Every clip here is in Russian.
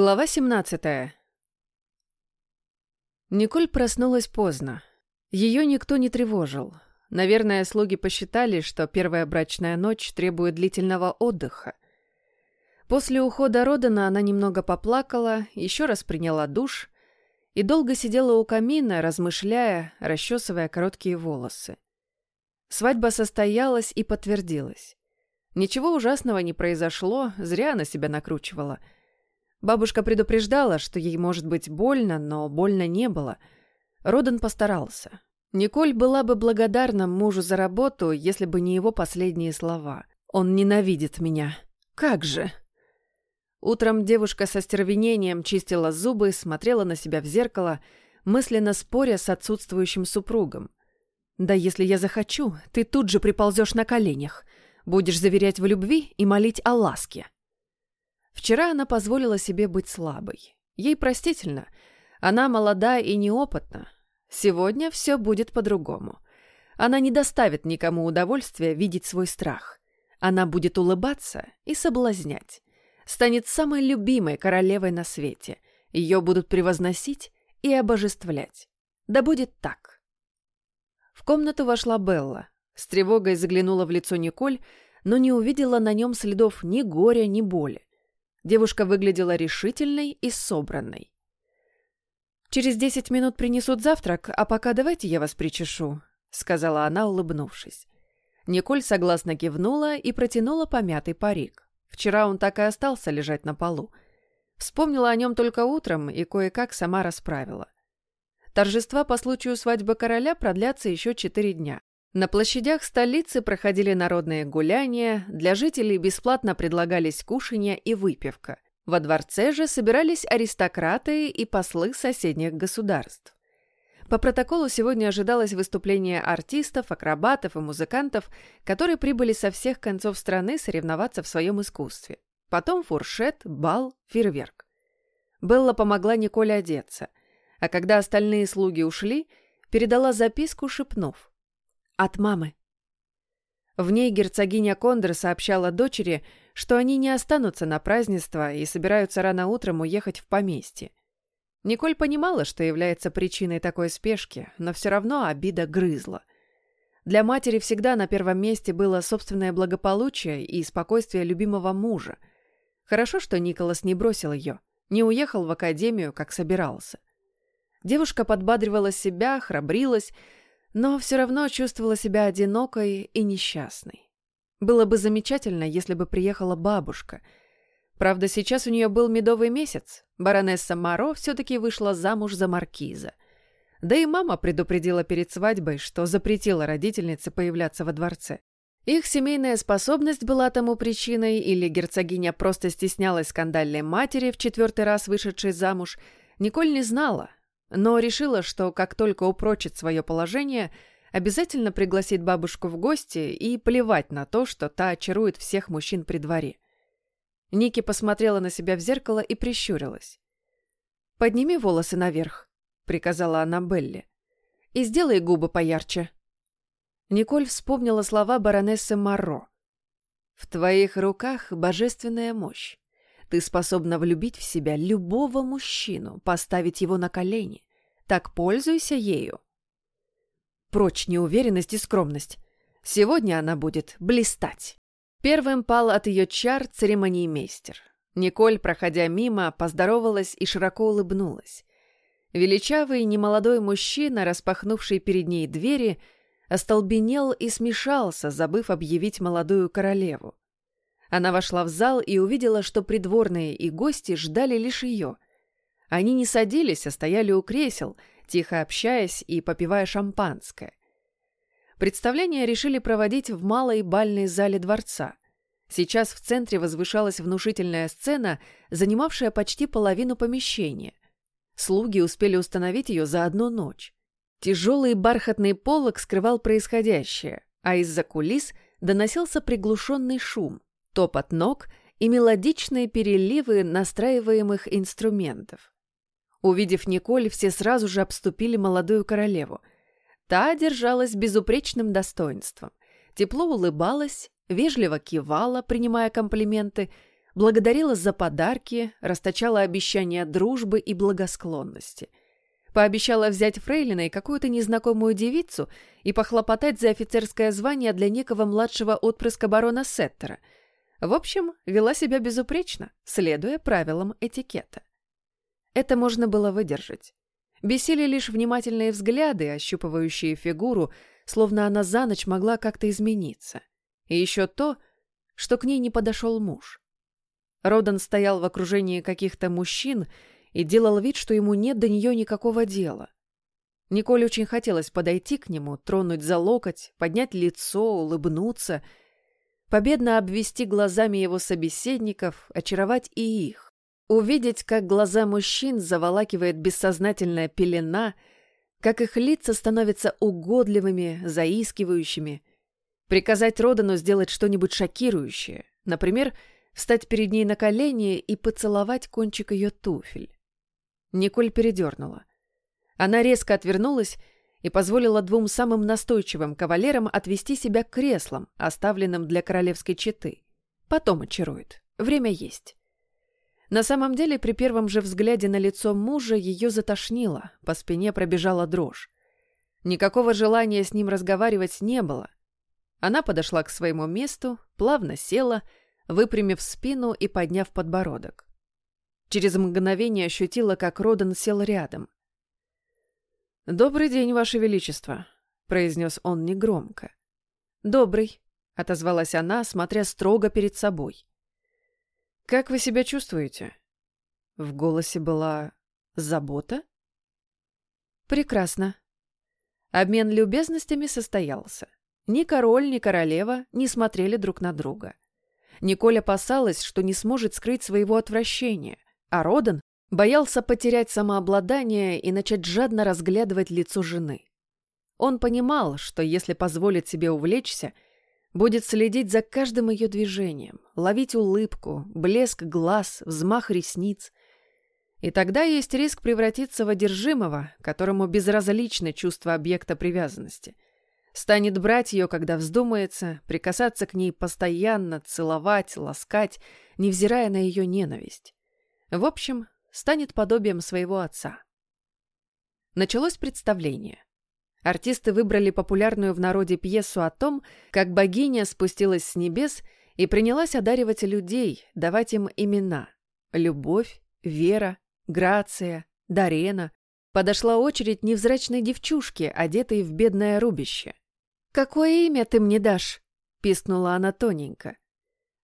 Глава 17. Николь проснулась поздно. Ее никто не тревожил. Наверное, слуги посчитали, что первая брачная ночь требует длительного отдыха. После ухода Родана она немного поплакала, еще раз приняла душ и долго сидела у камина, размышляя, расчесывая короткие волосы. Свадьба состоялась и подтвердилась. Ничего ужасного не произошло, зря она себя накручивала — Бабушка предупреждала, что ей может быть больно, но больно не было. Родан постарался. Николь была бы благодарна мужу за работу, если бы не его последние слова. «Он ненавидит меня. Как же?» Утром девушка со стервенением чистила зубы, смотрела на себя в зеркало, мысленно споря с отсутствующим супругом. «Да если я захочу, ты тут же приползешь на коленях, будешь заверять в любви и молить о ласке». Вчера она позволила себе быть слабой. Ей простительно. Она молода и неопытна. Сегодня все будет по-другому. Она не доставит никому удовольствия видеть свой страх. Она будет улыбаться и соблазнять. Станет самой любимой королевой на свете. Ее будут превозносить и обожествлять. Да будет так. В комнату вошла Белла. С тревогой заглянула в лицо Николь, но не увидела на нем следов ни горя, ни боли. Девушка выглядела решительной и собранной. «Через десять минут принесут завтрак, а пока давайте я вас причешу», — сказала она, улыбнувшись. Николь согласно кивнула и протянула помятый парик. Вчера он так и остался лежать на полу. Вспомнила о нем только утром и кое-как сама расправила. Торжества по случаю свадьбы короля продлятся еще четыре дня. На площадях столицы проходили народные гуляния, для жителей бесплатно предлагались кушанья и выпивка. Во дворце же собирались аристократы и послы соседних государств. По протоколу сегодня ожидалось выступление артистов, акробатов и музыкантов, которые прибыли со всех концов страны соревноваться в своем искусстве. Потом фуршет, бал, фейерверк. Белла помогла Николе одеться, а когда остальные слуги ушли, передала записку, шепнув. От мамы. В ней герцогиня Кондор сообщала дочери, что они не останутся на празднество и собираются рано утром уехать в поместье. Николь понимала, что является причиной такой спешки, но все равно обида грызла. Для матери всегда на первом месте было собственное благополучие и спокойствие любимого мужа. Хорошо, что Николас не бросил ее, не уехал в академию, как собирался. Девушка подбадривала себя, храбрилась, но все равно чувствовала себя одинокой и несчастной. Было бы замечательно, если бы приехала бабушка. Правда, сейчас у нее был медовый месяц. Баронесса Маро все-таки вышла замуж за маркиза. Да и мама предупредила перед свадьбой, что запретила родительнице появляться во дворце. Их семейная способность была тому причиной, или герцогиня просто стеснялась скандальной матери, в четвертый раз вышедшей замуж, Николь не знала, но решила, что как только упрочит свое положение, обязательно пригласит бабушку в гости и плевать на то, что та очарует всех мужчин при дворе. Ники посмотрела на себя в зеркало и прищурилась. «Подними волосы наверх», — приказала она Белли, — «и сделай губы поярче». Николь вспомнила слова баронессы Марро. «В твоих руках божественная мощь. Ты способна влюбить в себя любого мужчину, поставить его на колени. Так пользуйся ею. Прочь неуверенность и скромность. Сегодня она будет блистать. Первым пал от ее чар церемониймейстер. Николь, проходя мимо, поздоровалась и широко улыбнулась. Величавый немолодой мужчина, распахнувший перед ней двери, остолбенел и смешался, забыв объявить молодую королеву. Она вошла в зал и увидела, что придворные и гости ждали лишь ее. Они не садились, а стояли у кресел, тихо общаясь и попивая шампанское. Представление решили проводить в малой бальной зале дворца. Сейчас в центре возвышалась внушительная сцена, занимавшая почти половину помещения. Слуги успели установить ее за одну ночь. Тяжелый бархатный полог скрывал происходящее, а из-за кулис доносился приглушенный шум топот ног и мелодичные переливы настраиваемых инструментов. Увидев Николь, все сразу же обступили молодую королеву. Та держалась безупречным достоинством, тепло улыбалась, вежливо кивала, принимая комплименты, благодарила за подарки, расточала обещания дружбы и благосклонности. Пообещала взять фрейлиной какую-то незнакомую девицу и похлопотать за офицерское звание для некого младшего отпрыска барона Сеттера. В общем, вела себя безупречно, следуя правилам этикета. Это можно было выдержать. Бесили лишь внимательные взгляды, ощупывающие фигуру, словно она за ночь могла как-то измениться. И еще то, что к ней не подошел муж. Родан стоял в окружении каких-то мужчин и делал вид, что ему нет до нее никакого дела. Николь очень хотелось подойти к нему, тронуть за локоть, поднять лицо, улыбнуться, победно обвести глазами его собеседников, очаровать и их. Увидеть, как глаза мужчин заволакивает бессознательная пелена, как их лица становятся угодливыми, заискивающими. Приказать Родану сделать что-нибудь шокирующее, например, встать перед ней на колени и поцеловать кончик ее туфель. Николь передернула. Она резко отвернулась и позволила двум самым настойчивым кавалерам отвести себя к креслам, оставленным для королевской четы. Потом очарует. Время есть. На самом деле, при первом же взгляде на лицо мужа ее затошнило, по спине пробежала дрожь. Никакого желания с ним разговаривать не было. Она подошла к своему месту, плавно села, выпрямив спину и подняв подбородок. Через мгновение ощутила, как Родан сел рядом. «Добрый день, Ваше Величество», — произнес он негромко. «Добрый», — отозвалась она, смотря строго перед собой. «Как вы себя чувствуете?» В голосе была забота. «Прекрасно». Обмен любезностями состоялся. Ни король, ни королева не смотрели друг на друга. Николь опасалась, что не сможет скрыть своего отвращения, а Родан боялся потерять самообладание и начать жадно разглядывать лицо жены. Он понимал, что если позволит себе увлечься – Будет следить за каждым ее движением, ловить улыбку, блеск глаз, взмах ресниц. И тогда есть риск превратиться в одержимого, которому безразлично чувство объекта привязанности. Станет брать ее, когда вздумается, прикасаться к ней постоянно, целовать, ласкать, невзирая на ее ненависть. В общем, станет подобием своего отца. Началось представление. Артисты выбрали популярную в народе пьесу о том, как богиня спустилась с небес и принялась одаривать людей, давать им имена. Любовь, Вера, Грация, Дарена. Подошла очередь невзрачной девчушки, одетой в бедное рубище. «Какое имя ты мне дашь?» — пискнула она тоненько.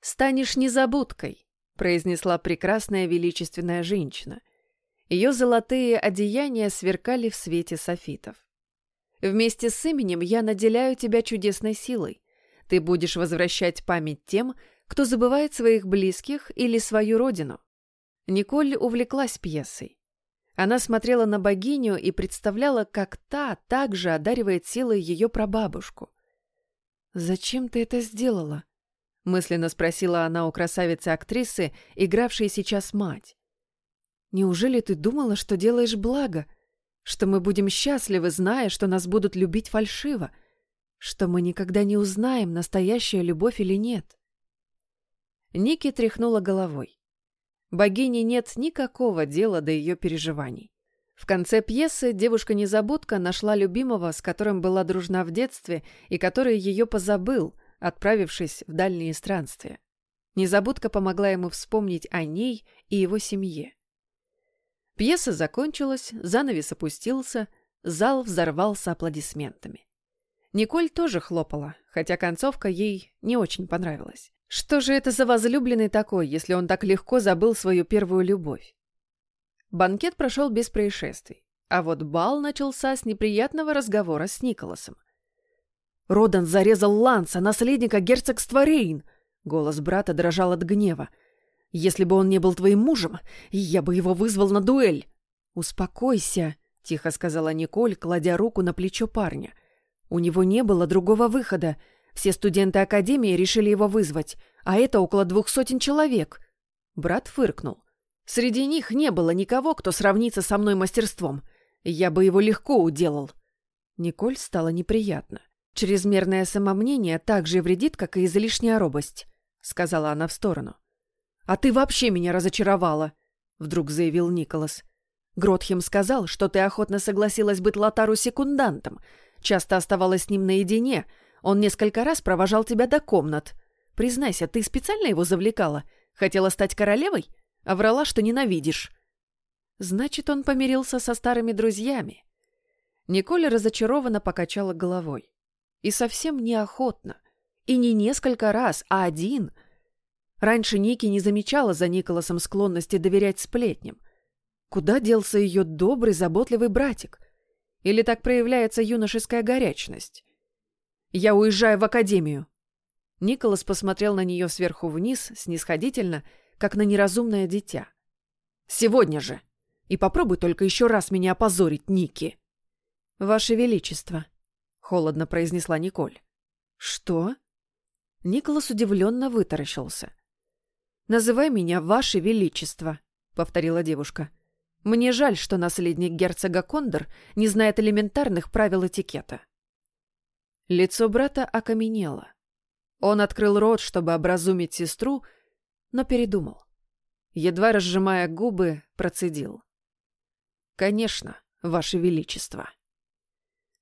«Станешь незабудкой», — произнесла прекрасная величественная женщина. Ее золотые одеяния сверкали в свете софитов. Вместе с именем я наделяю тебя чудесной силой. Ты будешь возвращать память тем, кто забывает своих близких или свою родину. Николь увлеклась пьесой. Она смотрела на богиню и представляла, как та также одаривает силой ее прабабушку. «Зачем ты это сделала?» — мысленно спросила она у красавицы-актрисы, игравшей сейчас мать. «Неужели ты думала, что делаешь благо?» что мы будем счастливы, зная, что нас будут любить фальшиво, что мы никогда не узнаем, настоящая любовь или нет. Ники тряхнула головой. Богине нет никакого дела до ее переживаний. В конце пьесы девушка-незабудка нашла любимого, с которым была дружна в детстве и который ее позабыл, отправившись в дальние странствия. Незабудка помогла ему вспомнить о ней и его семье. Пьеса закончилась, занавес опустился, зал взорвался аплодисментами. Николь тоже хлопала, хотя концовка ей не очень понравилась. Что же это за возлюбленный такой, если он так легко забыл свою первую любовь? Банкет прошел без происшествий, а вот бал начался с неприятного разговора с Николасом. «Родан зарезал Ланса, наследника герцогства Рейн!» Голос брата дрожал от гнева. Если бы он не был твоим мужем, я бы его вызвал на дуэль. Успокойся, тихо сказала Николь, кладя руку на плечо парня. У него не было другого выхода. Все студенты академии решили его вызвать, а это около двух сотен человек. Брат фыркнул. Среди них не было никого, кто сравнится со мной мастерством. Я бы его легко уделал. Николь стало неприятно. Чрезмерное самомнение так же вредит, как и излишняя робость, сказала она в сторону. «А ты вообще меня разочаровала!» — вдруг заявил Николас. «Гротхем сказал, что ты охотно согласилась быть Лотару секундантом, часто оставалась с ним наедине, он несколько раз провожал тебя до комнат. Признайся, ты специально его завлекала? Хотела стать королевой? А врала, что ненавидишь». Значит, он помирился со старыми друзьями. Николь разочарованно покачала головой. И совсем неохотно. И не несколько раз, а один — Раньше Ники не замечала за Николасом склонности доверять сплетням. Куда делся ее добрый, заботливый братик? Или так проявляется юношеская горячность? «Я уезжаю в академию!» Николас посмотрел на нее сверху вниз, снисходительно, как на неразумное дитя. «Сегодня же! И попробуй только еще раз меня опозорить, Ники!» «Ваше Величество!» — холодно произнесла Николь. «Что?» Николас удивленно вытаращился. «Называй меня Ваше Величество», — повторила девушка. «Мне жаль, что наследник герцога Кондор не знает элементарных правил этикета». Лицо брата окаменело. Он открыл рот, чтобы образумить сестру, но передумал. Едва разжимая губы, процедил. «Конечно, Ваше Величество».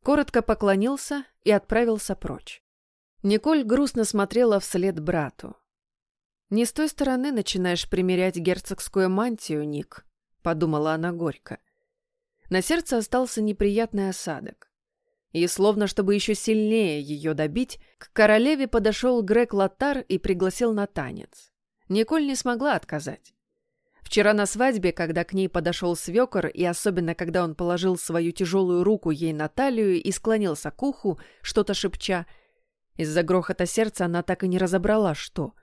Коротко поклонился и отправился прочь. Николь грустно смотрела вслед брату. «Не с той стороны начинаешь примерять герцогскую мантию, Ник», — подумала она горько. На сердце остался неприятный осадок. И, словно чтобы еще сильнее ее добить, к королеве подошел Грег Латар и пригласил на танец. Николь не смогла отказать. Вчера на свадьбе, когда к ней подошел свекор, и особенно когда он положил свою тяжелую руку ей на талию и склонился к уху, что-то шепча, из-за грохота сердца она так и не разобрала, что —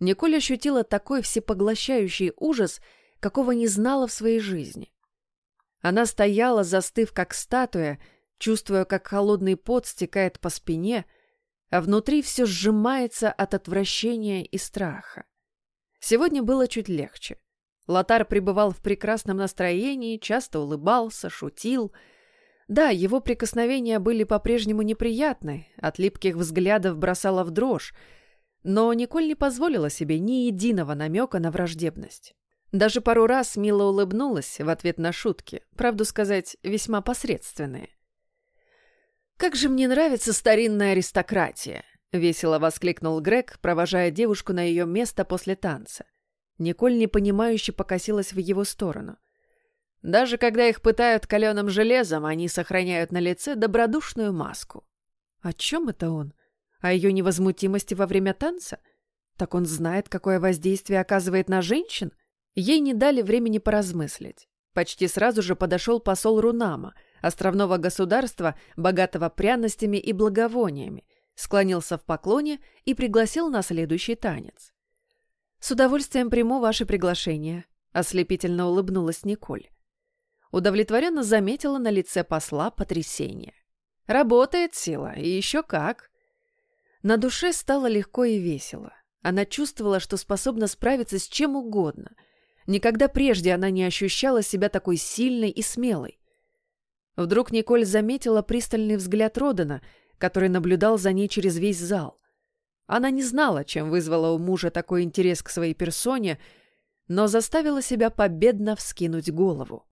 Николь ощутила такой всепоглощающий ужас, какого не знала в своей жизни. Она стояла, застыв как статуя, чувствуя, как холодный пот стекает по спине, а внутри все сжимается от отвращения и страха. Сегодня было чуть легче. Лотар пребывал в прекрасном настроении, часто улыбался, шутил. Да, его прикосновения были по-прежнему неприятны, от липких взглядов бросала в дрожь, но Николь не позволила себе ни единого намека на враждебность. Даже пару раз мило улыбнулась в ответ на шутки, правду сказать, весьма посредственные. «Как же мне нравится старинная аристократия!» — весело воскликнул Грег, провожая девушку на ее место после танца. Николь непонимающе покосилась в его сторону. Даже когда их пытают каленым железом, они сохраняют на лице добродушную маску. О чем это он? О ее невозмутимости во время танца? Так он знает, какое воздействие оказывает на женщин? Ей не дали времени поразмыслить. Почти сразу же подошел посол Рунама, островного государства, богатого пряностями и благовониями, склонился в поклоне и пригласил на следующий танец. «С удовольствием приму ваше приглашение», — ослепительно улыбнулась Николь. Удовлетворенно заметила на лице посла потрясение. «Работает сила, и еще как!» На душе стало легко и весело. Она чувствовала, что способна справиться с чем угодно. Никогда прежде она не ощущала себя такой сильной и смелой. Вдруг Николь заметила пристальный взгляд Родена, который наблюдал за ней через весь зал. Она не знала, чем вызвала у мужа такой интерес к своей персоне, но заставила себя победно вскинуть голову.